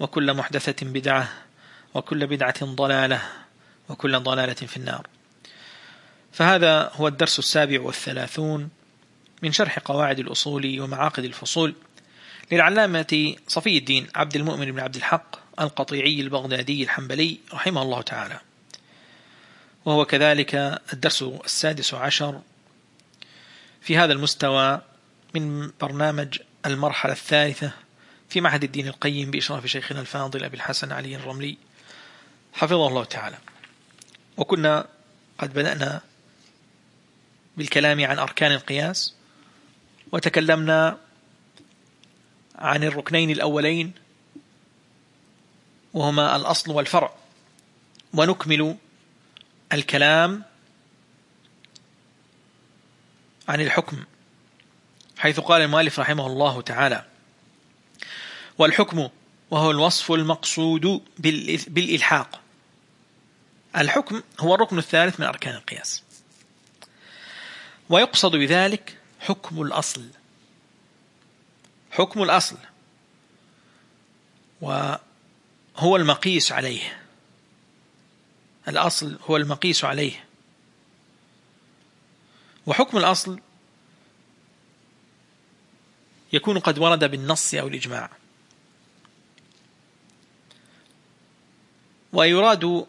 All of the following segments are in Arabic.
وكل محدثة بدعة وكل بدعة ضلالة وكل ضلالة في النار. فهذا هو الدرس السابع والثلاثون من شرح قواعد الأصول ومعاقد الفصول للعلامة صفي الدين عبد المؤمن بن عبد الحق القطيعي البغدادي الحنبلي رحمه الله تعالى. وهو كذلك الدرس السادس عشر في هذا المستوى من برنامج المرحلة الثالثة في معهد الدين القيم بإشراف شيخنا الفاضل أبي الحسن علي الرملي. حفظه الله تعالى. وكنا قد بدأنا بالكلام عن أركان القياس وتكلمنا عن الركنين الأولين وهما الأصل والفرع. ونكمل الكلام عن الحكم حيث قال المؤلف رحمه الله تعالى والحكم وهو الوصف المقصود بالإلحاق. الحكم هو الركن الثالث من أركان القياس. ويقصد بذلك حكم الأصل. حكم الأصل. وهو المقيس عليه. الأصل هو المقيس عليه. وحكم الأصل يكون قد ورد بالنص أو الإجماع. ويراد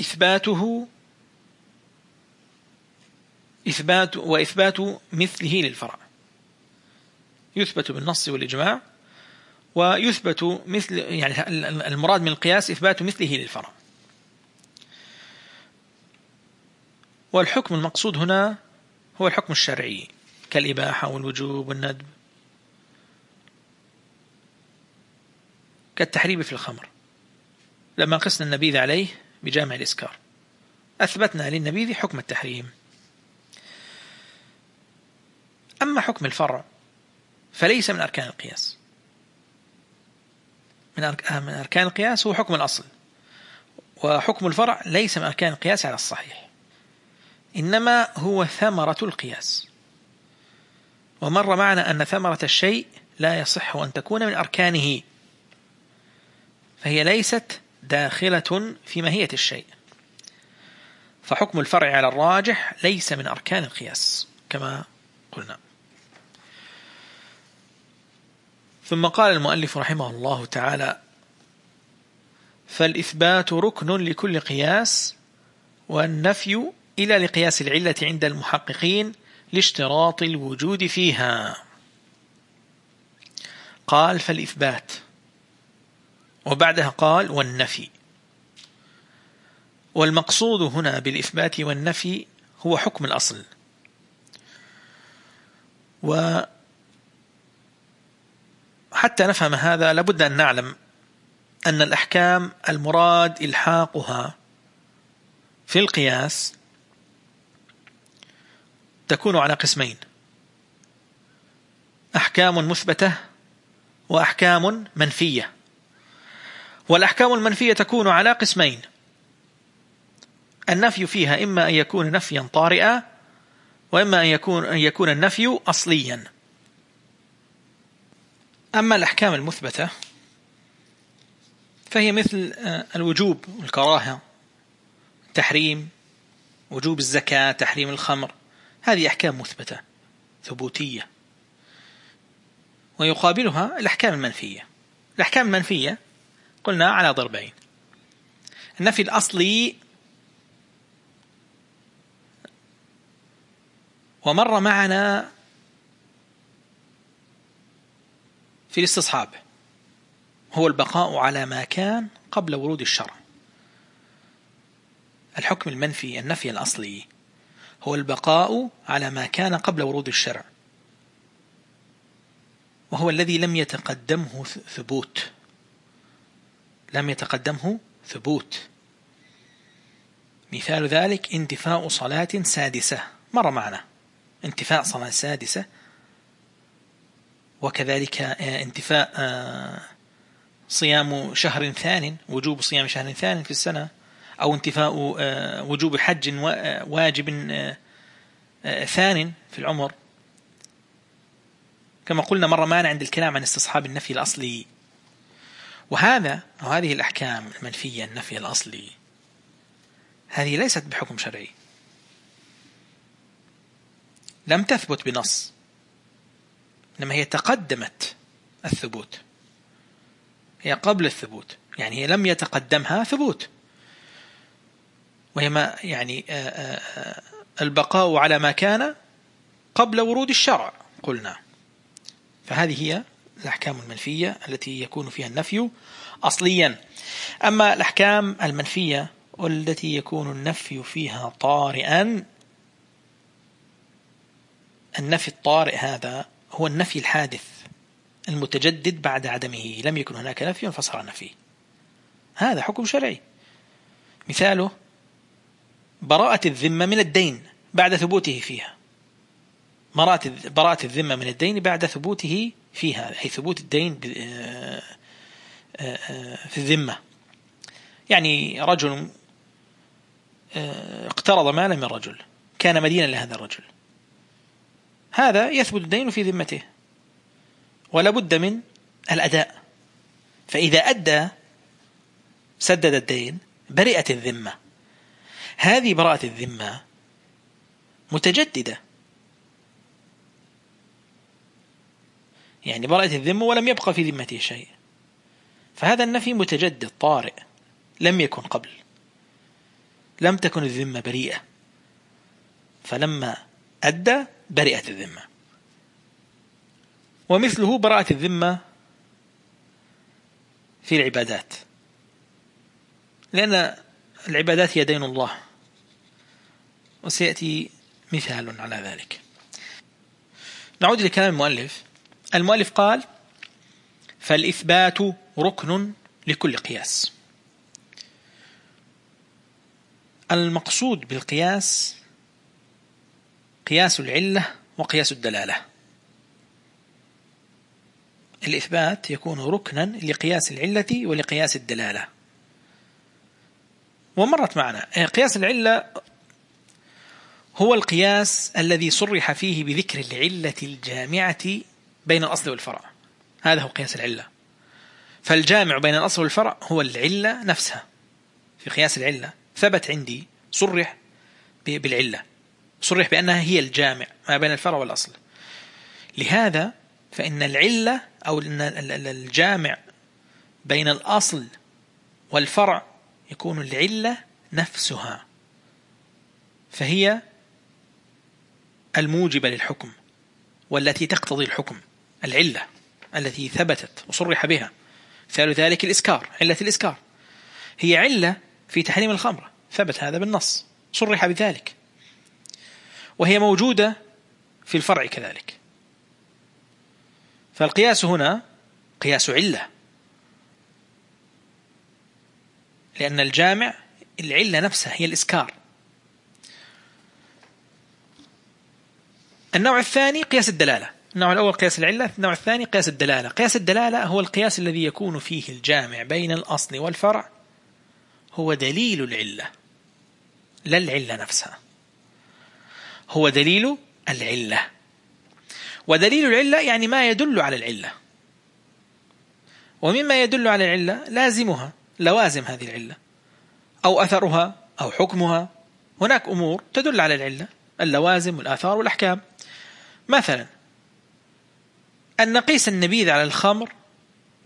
إثباته إثبات وإثبات مثله للفرع. يثبت بالنص والإجماع ويثبت مثل يعني المراد من القياس إثبات مثله للفرع. والحكم المقصود هنا هو الحكم الشرعي كالإباحة والوجوب والندب. كالتحريم في الخمر. لما قسنا النبيذ عليه بجامع الإسكار. أثبتنا للنبيذ حكم التحريم. أما حكم الفرع فليس من أركان القياس. من أركان القياس هو حكم الأصل. وحكم الفرع ليس من أركان القياس على الصحيح. إنما هو ثمرة القياس. ومر معنا أن ثمرة الشيء لا يصح أن تكون من أركانه. فهي ليست داخلة في ماهية الشيء. فحكم الفرع على الراجح ليس من أركان القياس كما قلنا. ثم قال المؤلف رحمه الله تعالى فالإثبات ركن لكل قياس والنفي إلى لقياس العلة عند المحققين لاشتراط الوجود فيها. قال فالإثبات. وبعدها قال والنفي. والمقصود هنا بالإثبات والنفي هو حكم الأصل. وحتى نفهم هذا لابد أن نعلم أن الأحكام المراد إلحاقها في القياس تكون على قسمين أحكام مثبتة وأحكام منفية. والأحكام المنفية تكون على قسمين. النفي فيها إما أن يكون نفيا طارئا وإما أن يكون, أن يكون النفي أصليا. أما الأحكام المثبتة فهي مثل آه، الوجوب والكراهة تحريم وجوب الزكاة تحريم الخمر. هذه أحكام مثبتة ثبوتية. ويقابلها الأحكام المنفية. الأحكام المنفية قلنا على ضربين. النفي الأصلي ومر معنا في الاستصحاب. هو البقاء على ما كان قبل ورود الشرع. الحكم المنفي النفي الأصلي هو البقاء على ما كان قبل ورود الشرع. وهو الذي لم يتقدمه ثبوت. لم يتقدمه ثبوت. مثال ذلك انتفاء صلاة سادسة. مر معنا. انتفاء صلاة سادسة. وكذلك آه، انتفاء آه، صيام شهر ثان وجوب صيام شهر ثان في السنة أو انتفاء آه، وجوب حج واجب ثان في العمر. كما قلنا مرة معنا عند الكلام عن استصحاب النفي الأصلي وهذا أو هذه الأحكام المنفية النفي الأصلي هذه ليست بحكم شرعي. لم تثبت بنص إنما هي تقدمت الثبوت. هي قبل الثبوت يعني هي لم يتقدمها ثبوت. وهي ما يعني آه، آه، آه، البقاء على ما كان قبل ورود الشرع قلنا. فهذه هي الأحكام المنفية التي يكون فيها النفي أصليا. أما الأحكام المنفية والتي يكون النفي فيها طارئا النفي الطارئ هذا هو النفي الحادث المتجدد بعد عدمه. لم يكن هناك نفي فصار نفي. هذا حكم شرعي. مثاله براءة الذمة من الدين بعد ثبوته فيها. براءة الذمة من الدين بعد ثبوته فيها أي ثبوت الدين آه، آه، آه، في الذمة. يعني رجل اقترض مالا من رجل كان مدينا لهذا الرجل. هذا يثبت الدين في ذمته. ولا بد من الأداء. فإذا أدى سدد الدين برئت الذمة. هذه براءة الذمة متجددة. يعني براءة الذمة ولم يبقى في ذمته شيء. فهذا النفي متجدد طارئ لم يكن قبل. لم تكن الذمة بريئة. فلما أدى برئت الذمة. ومثله براءة الذمة في العبادات. لأن العبادات هي دين الله. وسيأتي مثال على ذلك. نعود لكلام المؤلف. المؤلف قال فالإثبات ركن لكل قياس. المقصود بالقياس قياس العلة وقياس الدلالة. الإثبات يكون ركنا لقياس العلة ولقياس الدلالة. ومرت معنا قياس العلة هو القياس الذي صرح فيه بذكر العلة الجامعة بين الأصل والفرع. هذا هو قياس العلة. فالجامع بين الأصل والفرع هو العلة نفسها. في قياس العلة ثبت عندي صرح بالعلة. صرح بأنها هي الجامع ما بين الفرع والأصل. لهذا فإن العلة أو الجامع بين الأصل والفرع يكون العلة نفسها. فهي الموجبة للحكم والتي تقتضي الحكم. العلة التي ثبتت وصرح بها. مثال ذلك الإسكار علة الإسكار. هي علة في تحريم الخمر ثبت هذا بالنص صرح بذلك. وهي موجودة في الفرع كذلك. فالقياس هنا قياس علة. لأن الجامع العلة نفسها هي الإسكار. النوع الثاني قياس الدلالة. النوع الأول قياس العلة النوع الثاني قياس الدلالة. قياس الدلالة هو القياس الذي يكون فيه الجامع بين الأصل والفرع هو دليل العلة لا العلة نفسها. هو دليل العلة. ودليل العلة يعني ما يدل على العلة. ومما يدل على العلة لازمها لوازم هذه العلة. أو أثرها أو حكمها. هناك أمور تدل على العلة اللوازم والآثار والأحكام. مثلا أن نقيس النبيذ على الخمر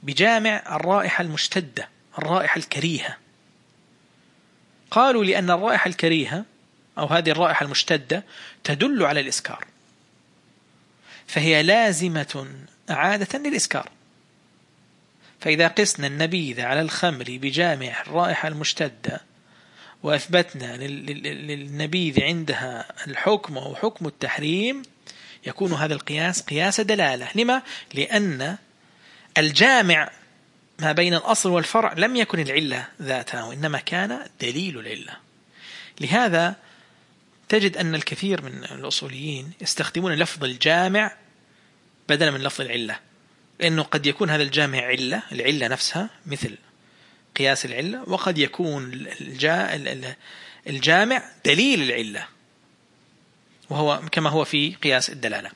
بجامع الرائحة المشتدة الرائحة الكريهة. قالوا لأن الرائحة الكريهة أو هذه الرائحة المشتدة تدل على الإسكار. فهي لازمة عادة للإسكار. فإذا قسنا النبيذ على الخمر بجامع الرائحة المشتدة وأثبتنا للنبيذ عندها الحكم أو حكم التحريم يكون هذا القياس قياس دلالة. لما؟ لأن الجامع ما بين الأصل والفرع لم يكن العلة ذاتها وإنما كان دليل العلة. لهذا تجد أن الكثير من الأصوليين يستخدمون لفظ الجامع بدلا من لفظ العلة. لأنه قد يكون هذا الجامع علة العلة نفسها مثل قياس العلة وقد يكون الجامع دليل العلة. وهو كما هو في قياس الدلالة.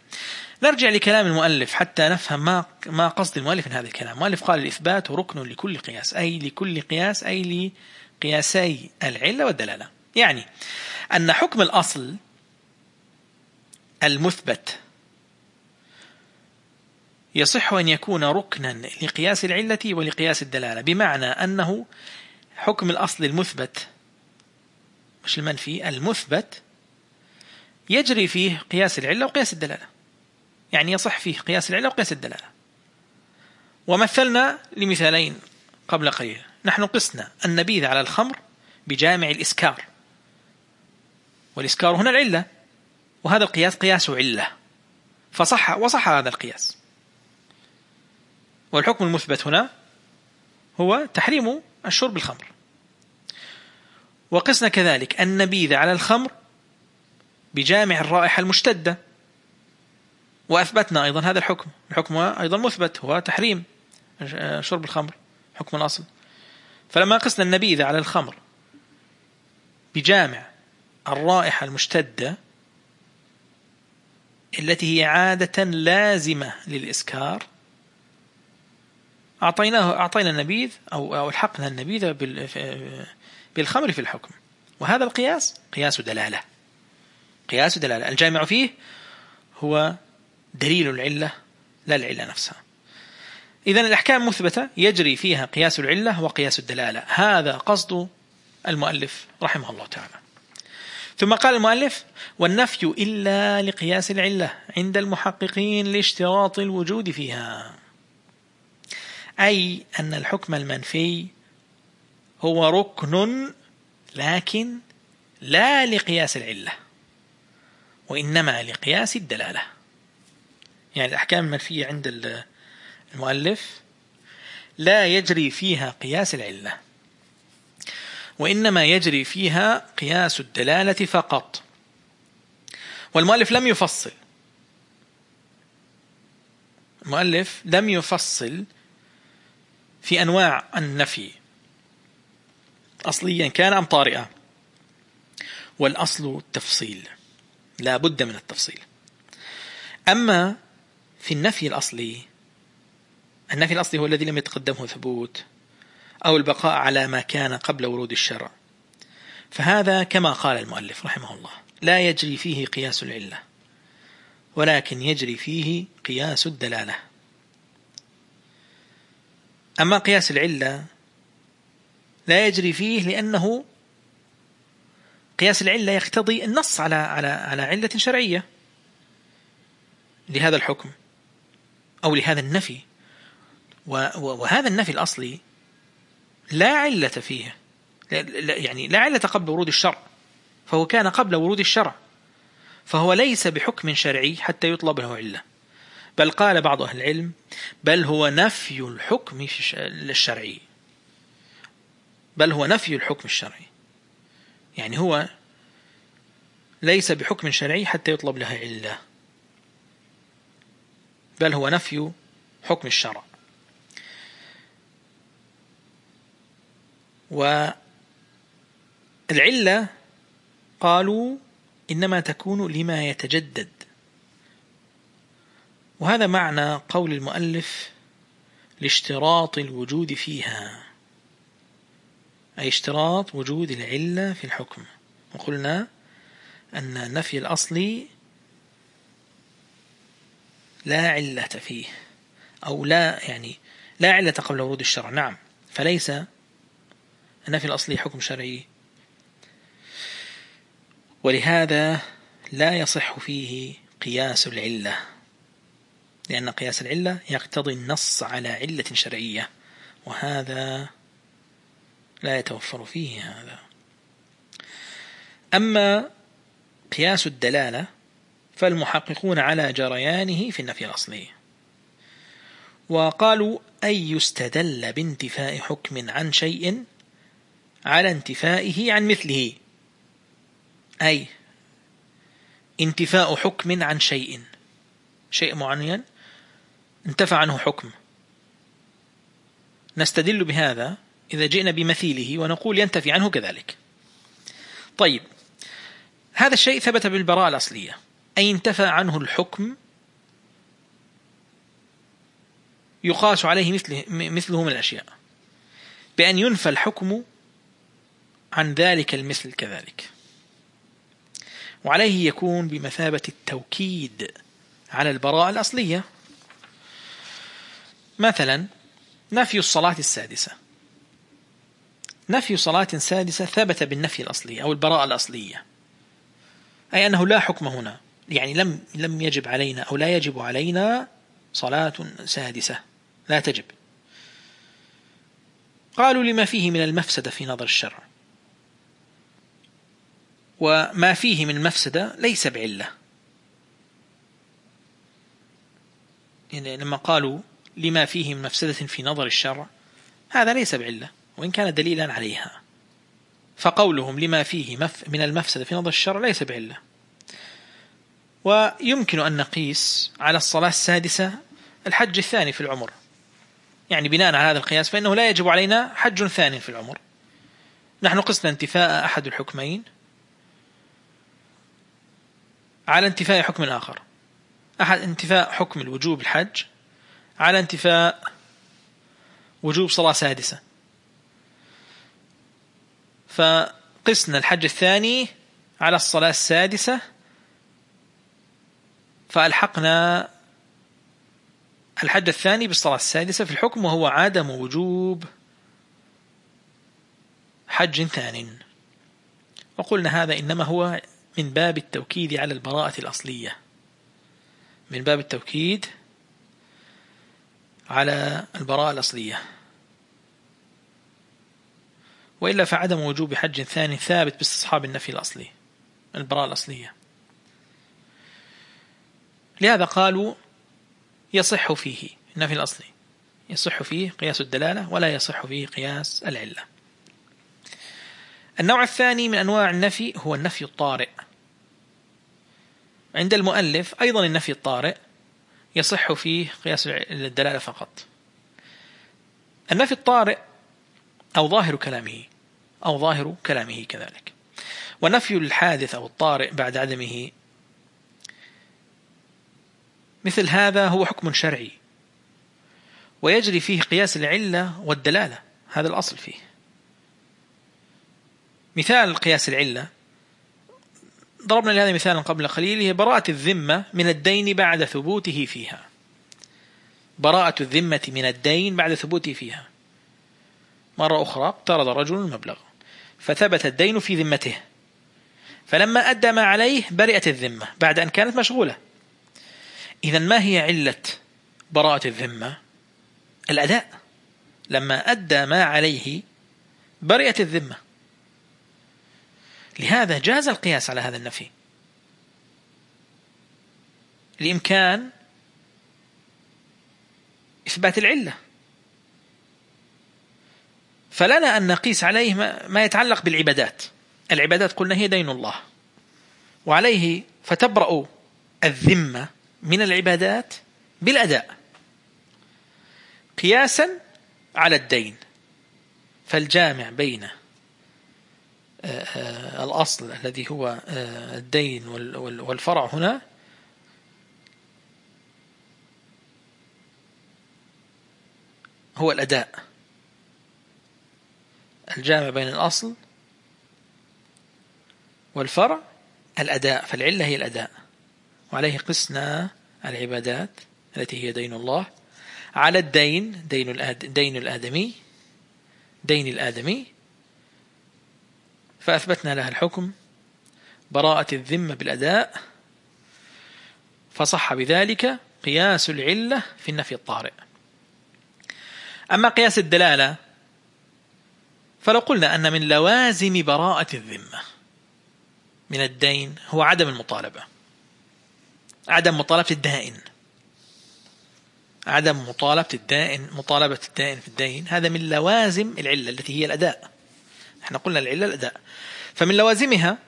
نرجع لكلام المؤلف حتى نفهم ما ما قصد المؤلف من هذا الكلام. المؤلف قال الإثبات ركن لكل قياس أي لكل قياس أي لقياسي العلة والدلالة. يعني أن حكم الأصل المثبت يصح أن يكون ركنا لقياس العلة ولقياس الدلالة بمعنى أنه حكم الأصل المثبت مش المنفي المثبت يجري فيه قياس العلة وقياس الدلالة. يعني يصح فيه قياس العلة وقياس الدلالة. ومثلنا لمثالين قبل قليل. نحن قسنا النبيذ على الخمر بجامع الإسكار. والإسكار هنا العلة. وهذا القياس قياس علة. فصح وصح هذا القياس. والحكم المثبت هنا هو تحريم الشرب الخمر. وقسنا كذلك النبيذ على الخمر بجامع الرائحة المشتدة. وأثبتنا أيضا هذا الحكم. الحكم أيضا مثبت هو تحريم شرب الخمر حكم الأصل. فلما قسنا النبيذ على الخمر بجامع الرائحة المشتدة التي هي عادة لازمة للإسكار أعطيناه أعطينا النبيذ أو أو ألحقنا النبيذ بالخمر في الحكم. وهذا القياس قياس دلالة. قياس دلالة. الجامع فيه هو دليل العلة لا العلة نفسها. إذا الأحكام مثبتة يجري فيها قياس العلة وقياس الدلالة. هذا قصد المؤلف رحمه الله تعالى. ثم قال المؤلف والنفي إلا لقياس العلة عند المحققين لاشتراط الوجود فيها. أي أن الحكم المنفي هو ركن لكن لا لقياس العلة. وإنما لقياس الدلالة. يعني الأحكام المنفية عند المؤلف لا يجري فيها قياس العلة وإنما يجري فيها قياس الدلالة فقط. والمؤلف لم يفصل. المؤلف لم يفصل في أنواع النفي. أصليا كان أم طارئة. والأصل التفصيل لا بد من التفصيل. أما في النفي الأصلي النفي الأصلي هو الذي لم يتقدمه ثبوت أو البقاء على ما كان قبل ورود الشرع. فهذا كما قال المؤلف رحمه الله لا يجري فيه قياس العلة ولكن يجري فيه قياس الدلالة. أما قياس العلة لا يجري فيه لأنه قياس العلة يقتضي النص على على على علة شرعية. لهذا الحكم أو لهذا النفي. وهذا النفي الأصلي لا علة فيه. يعني لا علة قبل ورود الشرع فهو كان قبل ورود الشرع فهو ليس بحكم شرعي حتى يطلب له علة. بل قال بعض أهل العلم بل هو نفي الحكم الشرعي بل هو نفي الحكم الشرعي. يعني هو ليس بحكم شرعي حتى يطلب لها علة بل هو نفي حكم الشرع. والعلة قالوا إنما تكون لما يتجدد. وهذا معنى قول المؤلف لاشتراط الوجود فيها. أي اشتراط وجود العلة في الحكم. وقلنا أن النفي الأصلي لا علة فيه أو لا يعني لا علة قبل ورود الشرع. نعم فليس النفي الأصلي حكم شرعي. ولهذا لا يصح فيه قياس العلة لأن قياس العلة يقتضي النص على علة شرعية وهذا لا يتوفر فيه هذا. أما قياس الدلالة فالمحققون على جريانه في النفي الأصلي. وقالوا أي يستدل بانتفاء حكم عن شيء على انتفائه عن مثله؟ أي انتفاء حكم عن شيء. شيء معين انتفى عنه حكم. نستدل بهذا إذا جئنا بمثيله ونقول ينتفي عنه كذلك. طيب هذا الشيء ثبت بالبراءة الأصلية. أي انتفى عنه الحكم يقاس عليه مثله, مثله من الأشياء. بأن ينفى الحكم عن ذلك المثل كذلك. وعليه يكون بمثابة التوكيد على البراءة الأصلية. مثلا نفي الصلاة السادسة. نفي صلاة سادسة ثبت بالنفي الأصلي أو البراءة الأصلية. أي أنه لا حكم هنا. يعني لم لم يجب علينا أو لا يجب علينا صلاة سادسة. لا تجب. قالوا لما فيه من المفسدة في نظر الشرع. وما فيه من المفسدة ليس بعلة. يعني لما قالوا لما فيه من مفسدة في نظر الشرع هذا ليس بعلة. وإن كان دليلا عليها. فقولهم لما فيه من المفسدة في نظر الشرع ليس بعلة. ويمكن أن نقيس على الصلاة السادسة الحج الثاني في العمر. يعني بناء على هذا القياس فإنه لا يجب علينا حج ثاني في العمر. نحن قسنا انتفاء أحد الحكمين على انتفاء حكم آخر. أحد انتفاء حكم الوجوب الحج على انتفاء وجوب صلاة سادسة. فقسنا الحج الثاني على الصلاة السادسة فألحقنا الحد الثاني بالصلاة السادسة في الحكم وهو عدم وجوب حج ثان. وقلنا هذا إنما هو من باب التوكيد على البراءة الأصلية. من باب التوكيد على البراءة الأصلية. وإلا فعدم وجوب حج ثاني ثابت باستصحاب النفي الأصلي البراءة الأصلية. لهذا قالوا يصح فيه النفي الأصلي. يصح فيه قياس الدلالة ولا يصح فيه قياس العلة. النوع الثاني من أنواع النفي هو النفي الطارئ. عند المؤلف أيضا النفي الطارئ يصح فيه قياس الدلالة فقط. النفي الطارئ أو ظاهر كلامه أو ظاهر كلامه كذلك. ونفي الحادث أو الطارئ بعد عدمه. مثل هذا هو حكم شرعي. ويجري فيه قياس العلة والدلالة هذا الأصل فيه. مثال قياس العلة. ضربنا لهذا مثالا قبل قليل هي براءة الذمة من الدين بعد ثبوته فيها. براءة الذمة من الدين بعد ثبوته فيها. مرة أخرى اقترض رجل المبلغ فثبت الدين في ذمته. فلما أدى ما عليه برئت الذمة بعد أن كانت مشغولة. إذا ما هي علة براءة الذمة؟ الأداء. لما أدى ما عليه برئت الذمة. لهذا جاز القياس على هذا النفي. لإمكان إثبات العلة. فلنا أن نقيس عليه ما يتعلق بالعبادات. العبادات قلنا هي دين الله. وعليه فتبرأ الذمة من العبادات بالأداء. قياسا على الدين. فالجامع بين آه، آه، الأصل الذي هو آه، الدين والفرع هنا هو الأداء. الجامع بين الأصل والفرع الأداء فالعلة هي الأداء. وعليه قسنا العبادات التي هي دين الله. على الدين دين الآد دين الآدمي دين الآدمي. فأثبتنا لها الحكم. براءة الذمة بالأداء. فصح بذلك قياس العلة في النفي الطارئ. أما قياس الدلالة فلو قلنا أن من لوازم براءة الذمة من الدين هو عدم المطالبة. عدم مطالبة الدائن. عدم مطالبة الدائن مطالبة الدائن في الدين هذا من لوازم العلة التي هي الأداء. إحنا قلنا العلة الأداء. فمن لوازمها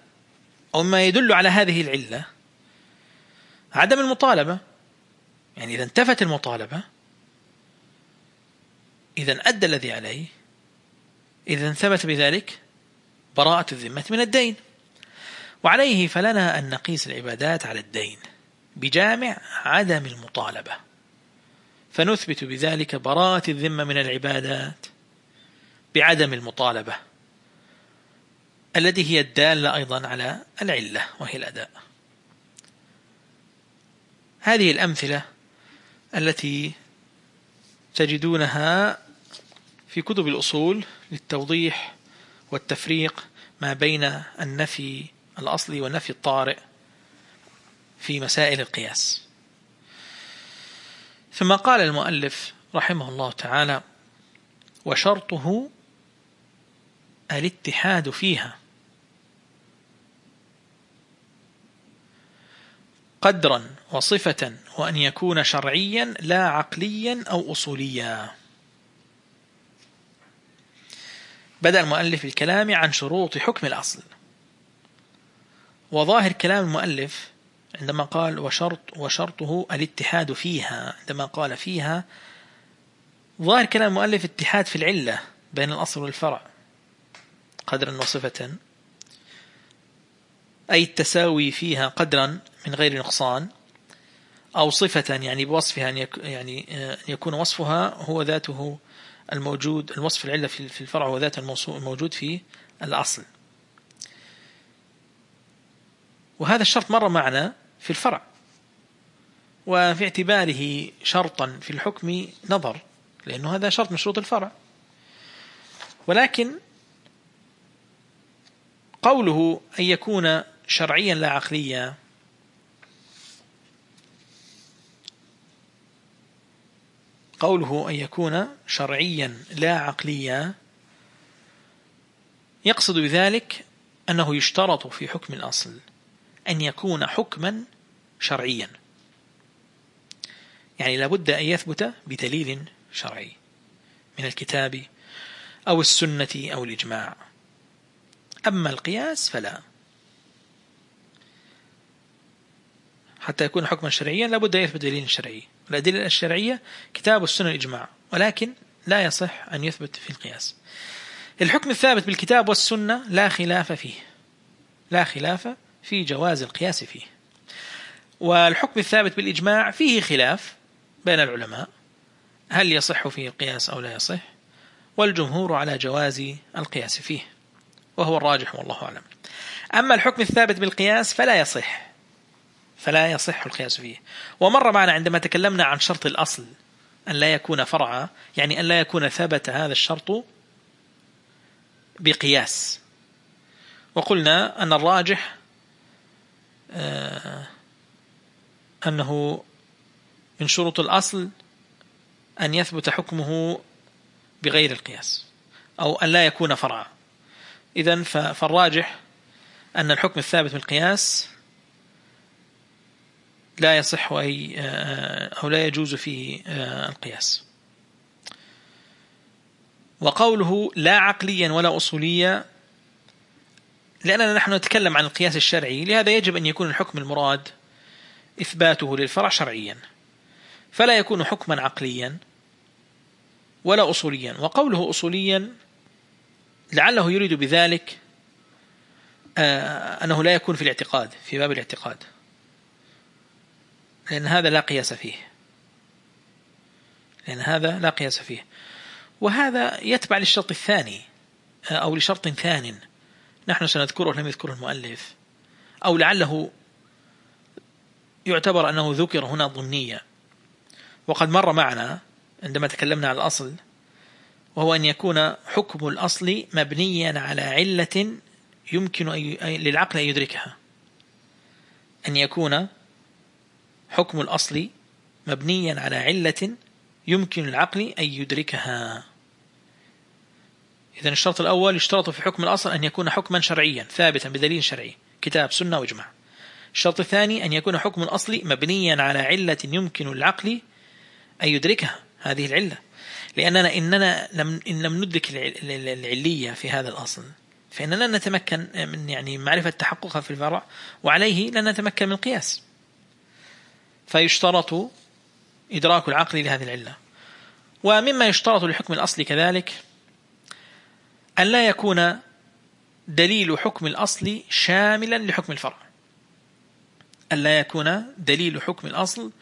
أو ما يدل على هذه العلة عدم المطالبة. يعني إذا انتفت المطالبة إذا أدى الذي عليه إذا ثبت بذلك براءة الذمة من الدين. وعليه فلنا أن نقيس العبادات على الدين بجامع عدم المطالبة. فنثبت بذلك براءة الذمة من العبادات بعدم المطالبة التي هي الدالة أيضا على العلة وهي الأداء. هذه الأمثلة التي تجدونها في كتب الأصول للتوضيح والتفريق ما بين النفي الأصلي والنفي الطارئ في مسائل القياس. ثم قال المؤلف رحمه الله تعالى وشرطه الاتحاد فيها. قدرا وصفة وأن يكون شرعيا لا عقليا أو أصوليا. بدأ المؤلف الكلام عن شروط حكم الأصل. وظاهر كلام المؤلف عندما قال وشرط وشرطه الاتحاد فيها عندما قال فيها ظاهر كلام المؤلف اتحاد في العلة بين الأصل والفرع قدرا وصفة أي التساوي فيها قدرا من غير نقصان أو صفة يعني بوصفها أن يعني يكون وصفها هو ذاته الموجود الوصف العلة في الفرع هو ذات الموجود في الأصل. وهذا الشرط مر معنا في الفرع. وفي اعتباره شرطا في الحكم نظر لأنه هذا شرط من شروط الفرع. ولكن قوله أن يكون شرعيا لا عقليا قوله أن يكون شرعيا لا عقليا يقصد بذلك أنه يشترط في حكم الأصل أن يكون حكما شرعيا. يعني لابد أن يثبت بدليل شرعي من الكتاب أو السنة أو الإجماع. أما القياس فلا. حتى يكون حكما شرعيا لابد أن يثبت دليل شرعي. الأدلة الشرعية كتاب السنة الإجماع ولكن لا يصح أن يثبت في القياس. الحكم الثابت بالكتاب والسنة لا خلاف فيه لا خلاف في جواز القياس فيه. والحكم الثابت بالإجماع فيه خلاف بين العلماء هل يصح فيه القياس أو لا يصح؟ والجمهور على جواز القياس فيه وهو الراجح والله أعلم. أما الحكم الثابت بالقياس فلا يصح. فلا يصح القياس فيه. ومر معنا عندما تكلمنا عن شرط الأصل أن لا يكون فرعا يعني أن لا يكون ثبت هذا الشرط بقياس. وقلنا أن الراجح آه، أنه من شروط الأصل أن يثبت حكمه بغير القياس أو أن لا يكون فرعا. إذن فالراجح أن الحكم الثابت بالقياس لا يصح أي أو لا يجوز فيه آه، القياس. وقوله لا عقليا ولا أصوليا لأننا نحن نتكلم عن القياس الشرعي لهذا يجب أن يكون الحكم المراد إثباته للفرع شرعيا. فلا يكون حكما عقليا ولا أصوليا. وقوله أصوليا لعله يريد بذلك آه، أنه لا يكون في الاعتقاد في باب الاعتقاد. لأن هذا لا قياس فيه. لأن هذا لا قياس فيه. وهذا يتبع للشرط الثاني أو لشرط ثان. نحن سنذكره لم يذكره المؤلف. أو لعله يعتبر أنه ذكر هنا ضمنيا وقد مر معنا عندما تكلمنا عن الأصل وهو أن يكون حكم الأصل مبنيا على علة يمكن للعقل أن يدركها. أن يكون حكم الأصل مبنيا على علة يمكن العقل أن يدركها. إذن الشرط الأول يشترط في حكم الأصل أن يكون حكما شرعيا ثابتا بدليل شرعي. كتاب سنة وإجماع الشرط الثاني أن يكون حكم الأصل مبنيا على علة يمكن العقل أن يدركها. هذه العلة. لأننا إننا لم إن لم ندرك العلية في هذا الأصل. فإننا نتمكن من يعني معرفة تحققها في الفرع وعليه لن نتمكن من القياس. فيشترط إدراك العقل لهذه العلة. ومما يشترط لحكم الأصل كذلك أن لا يكون دليل حكم الأصل شاملا لحكم الفرع. أن لا يكون دليل حكم الأصل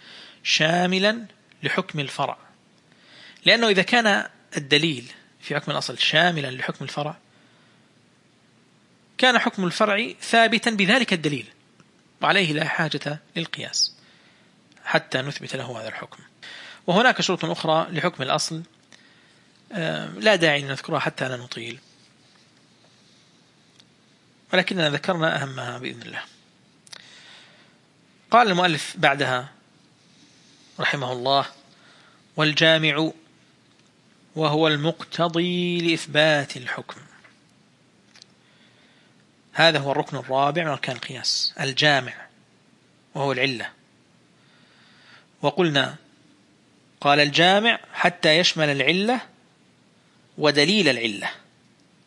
شاملا لحكم الفرع. لأنه إذا كان الدليل في حكم الأصل شاملا لحكم الفرع كان حكم الفرع ثابتا بذلك الدليل وعليه لا حاجة للقياس. حتى نثبت له هذا الحكم. وهناك شروط أخرى لحكم الأصل لا داعي لنذكرها حتى لا نطيل. ولكننا ذكرنا أهمها بإذن الله. قال المؤلف بعدها رحمه الله والجامع وهو المقتضي لإثبات الحكم. هذا هو الركن الرابع من أركان القياس الجامع وهو العلة. وقلنا قال الجامع حتى يشمل العلة ودليل العلة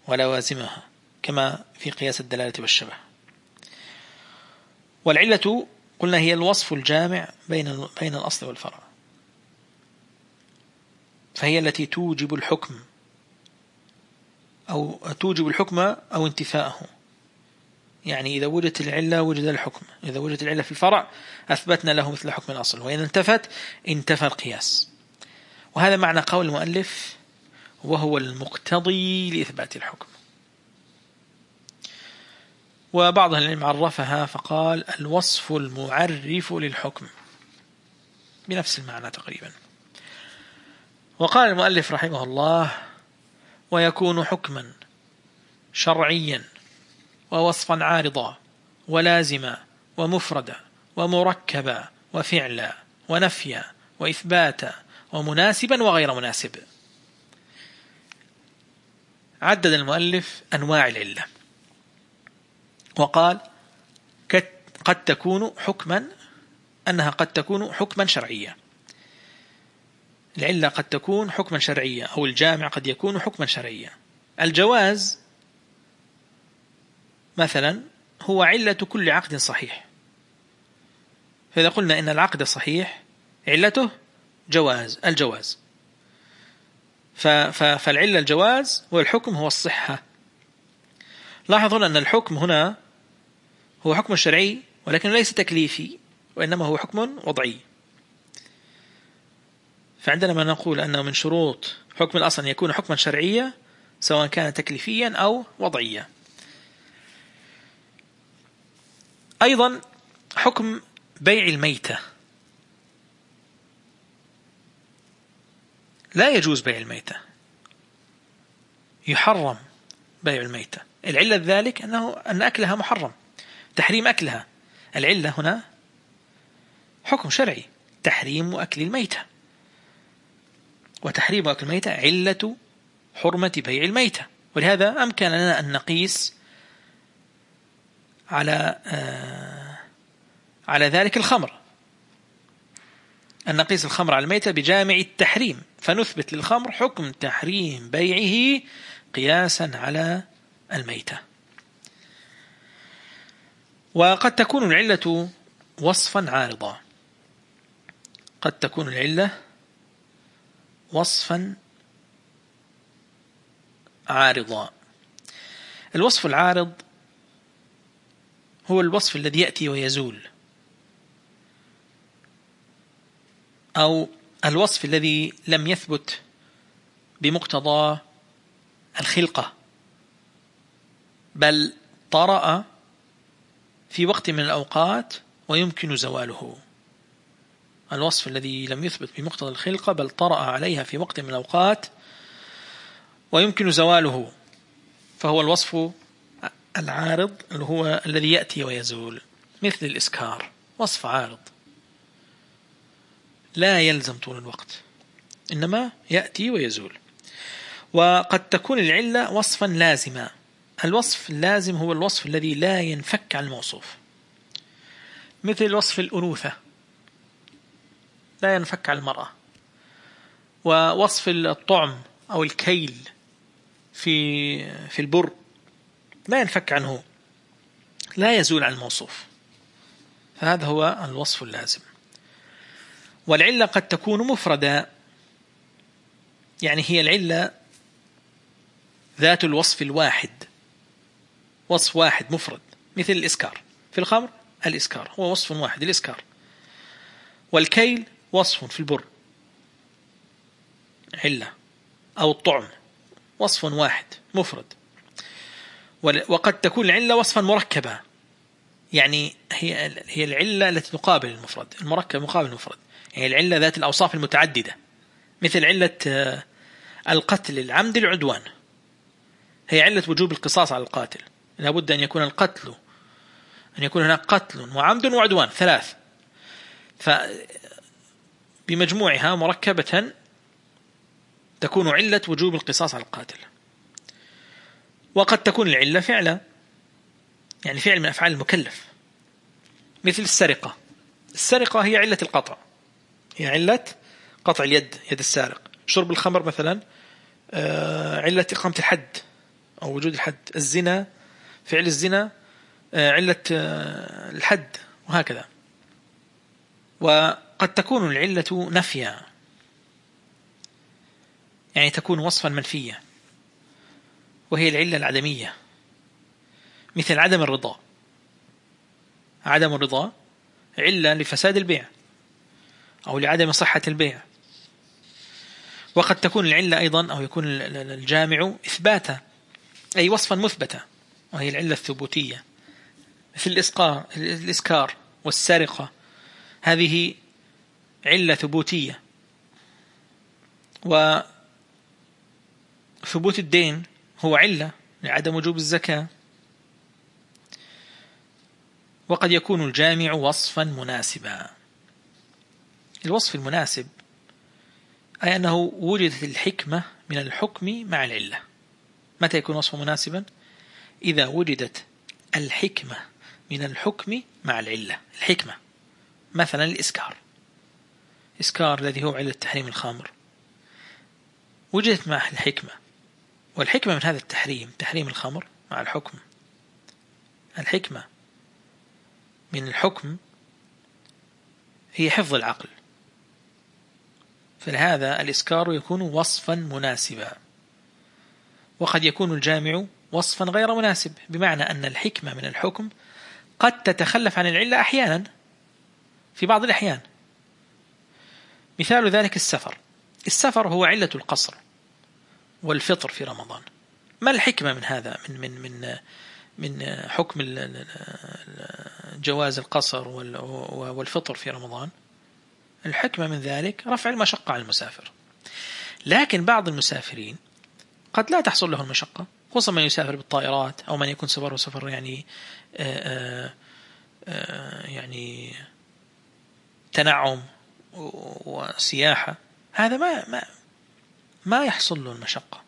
ولوازمها كما في قياس الدلالة والشبه. والعلة قلنا هي الوصف الجامع بين بين الأصل والفرع. فهي التي توجب الحكم أو توجب الحكم أو انتفاءه. يعني إذا وجدت العلة وجد الحكم. إذا وجدت العلة في الفرع أثبتنا له مثل حكم الأصل. وإذا انتفت انتفى القياس. وهذا معنى قول المؤلف وهو المقتضي لإثبات الحكم. وبعض العلم عرفها فقال الوصف المعرف للحكم. بنفس المعنى تقريبا. وقال المؤلف رحمه الله ويكون حكما شرعيا ووصفا عارضا ولازما ومفردا ومركبا وفعلا ونفيا وإثباتا ومناسبا وغير مناسب. عدد المؤلف أنواع العلة. وقال قد تكون حكما أنها قد تكون حكما شرعيا العلة قد تكون حكما شرعيا أو الجامع قد يكون حكما شرعيا الجواز مثلا هو علة كل عقد صحيح. فإذا قلنا إن العقد صحيح علته جواز الجواز. فالعلة الجواز والحكم هو الصحة. لاحظوا أن الحكم هنا هو حكم شرعي ولكن ليس تكليفي وإنما هو حكم وضعي. فعندنا ما نقول أنه من شروط حكم الأصل يكون حكما شرعيا سواء كان تكليفيا أو وضعيا. أيضا حكم بيع الميتة. لا يجوز بيع الميتة. يحرم بيع الميتة. العلة ذلك أنه أن أكلها محرم. تحريم أكلها. العلة هنا حكم شرعي. تحريم أكل الميتة. وتحريم أكل الميتة علة حرمة بيع الميتة. ولهذا أمكن لنا أن نقيس على آه، على ذلك الخمر. أن نقيس الخمر على الميتة بجامع التحريم فنثبت للخمر حكم تحريم بيعه قياسا على الميتة. وقد تكون العلة وصفا عارضا. قد تكون العلة وصفا عارضا. الوصف العارض هو الوصف الذي يأتي ويزول. أو الوصف الذي لم يثبت بمقتضى الخلقة بل طرأ في وقت من الأوقات ويمكن زواله. الوصف الذي لم يثبت بمقتضى الخلقة بل طرأ عليها في وقت من الأوقات ويمكن زواله. فهو الوصف العارض اللي هو الذي يأتي ويزول مثل الإسكار وصف عارض. لا يلزم طول الوقت إنما يأتي ويزول. وقد تكون العلة وصفا لازما. الوصف اللازم هو الوصف الذي لا ينفك عن الموصوف. مثل وصف الأنوثة لا ينفك على المرأة. ووصف الطعم أو الكيل في في البر لا ينفك عنه لا يزول عن الموصوف. فهذا هو الوصف اللازم. والعلة قد تكون مفردة يعني هي العلة ذات الوصف الواحد. وصف واحد مفرد مثل الإسكار. في الخمر الإسكار هو وصف واحد الإسكار. والكيل وصف في البر. علة أو الطعم وصف واحد مفرد. وقد تكون العلة وصفا مركبا يعني هي هي العلة التي تقابل المفرد. المركب مقابل المفرد. يعني العلة ذات الأوصاف المتعددة. مثل علة آه، القتل العمد العدوان. هي علة وجوب القصاص على القاتل. لابد أن يكون القتل أن يكون هناك قتل وعمد وعدوان. ثلاث. ف بمجموعها مركبة تكون علة وجوب القصاص على القاتل. وقد تكون العلة فعلا. يعني فعل من أفعال المكلف. مثل السرقة. السرقة هي علة القطع. هي علة قطع اليد يد السارق. شرب الخمر مثلا آه، علة إقامة الحد أو وجود الحد. الزنا فعل الزنا آه، علة آه، الحد وهكذا. وقد تكون العلة نفيا. يعني تكون وصفا منفيا. وهي العلة العدمية. مثل عدم الرضا. عدم الرضا علة لفساد البيع أو لعدم صحة البيع. وقد تكون العلة أيضا أو يكون الجامع إثباتا أي وصفا مثبتا. وهي العلة الثبوتية. مثل الإسقار الإسكار والسرقة. هذه علة ثبوتية. وثبوت الدين هو علة لعدم وجوب الزكاة. وقد يكون الجامع وصفا مناسبا. الوصف المناسب أي أنه وجدت الحكمة من الحكم مع العلة. متى يكون وصفا مناسبا؟ إذا وجدت الحكمة من الحكم مع العلة. الحكمة مثلا الإسكار. إسكار الذي هو علة تحريم الخمر وجدت مع الحكمة؟ والحكمة من هذا التحريم تحريم الخمر مع الحكم. الحكمة من الحكم هي حفظ العقل. فلهذا الإسكار يكون وصفا مناسبا. وقد يكون الجامع وصفا غير مناسب بمعنى أن الحكمة من الحكم قد تتخلف عن العلة أحيانا في بعض الأحيان. مثال ذلك السفر. السفر هو علة القصر. والفطر في رمضان. ما الحكمة من هذا؟ من من من من حكم جواز القصر والفطر في رمضان؟ الحكمة من ذلك رفع المشقة على المسافر. لكن بعض المسافرين قد لا تحصل له المشقة خصوصا من يسافر بالطائرات أو من يكون سفره سفر يعني آآ آه، آآ آه، يعني تنعم وسياحة. هذا ما ما ما يحصل له المشقة.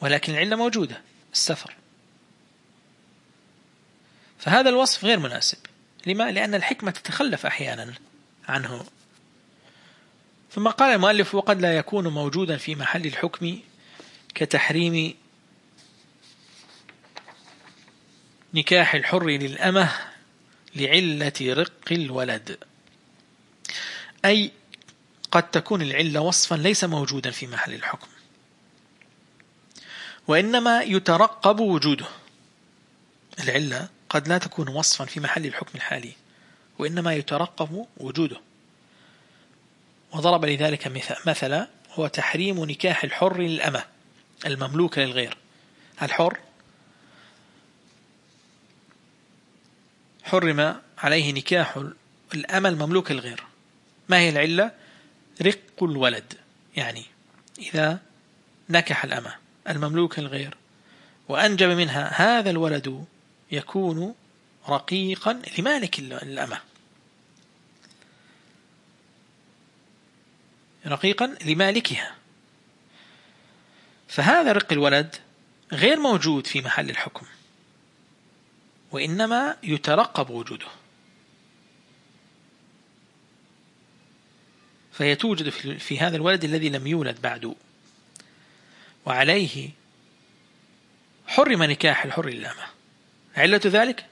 ولكن العلة موجودة السفر. فهذا الوصف غير مناسب. لما؟ لأن الحكمة تتخلف أحيانا عنه. ثم قال المؤلف وقد لا يكون موجودا في محل الحكم كتحريم نكاح الحر للأمة لعلة رق الولد. أي قد تكون العلة وصفا ليس موجودا في محل الحكم. وإنما يترقب وجوده. العلة قد لا تكون وصفا في محل الحكم الحالي وإنما يترقب وجوده. وضرب لذلك مثلا هو تحريم نكاح الحر للأمة المملوكة للغير. الحر حرم عليه نكاح الأمة المملوكة للغير. ما هي العلة؟ رق الولد. يعني إذا نكح الأمة المملوكة الغير وأنجب منها هذا الولد يكون رقيقا لمالك الأمة. رقيقا لمالكها. فهذا رق الولد غير موجود في محل الحكم وإنما يترقب وجوده. فهي توجد في هذا الولد الذي لم يولد بعد. وعليه حرم نكاح الحر اللامة. علة ذلك؟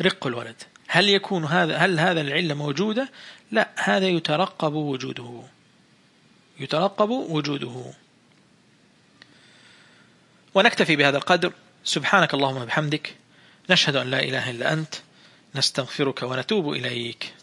رق الولد. هل يكون هذا هل هذا العلة موجودة؟ لا هذا يترقب وجوده. يترقب وجوده. ونكتفي بهذا القدر. سبحانك اللهم وبحمدك. نشهد أن لا إله إلا أنت. نستغفرك ونتوب إليك.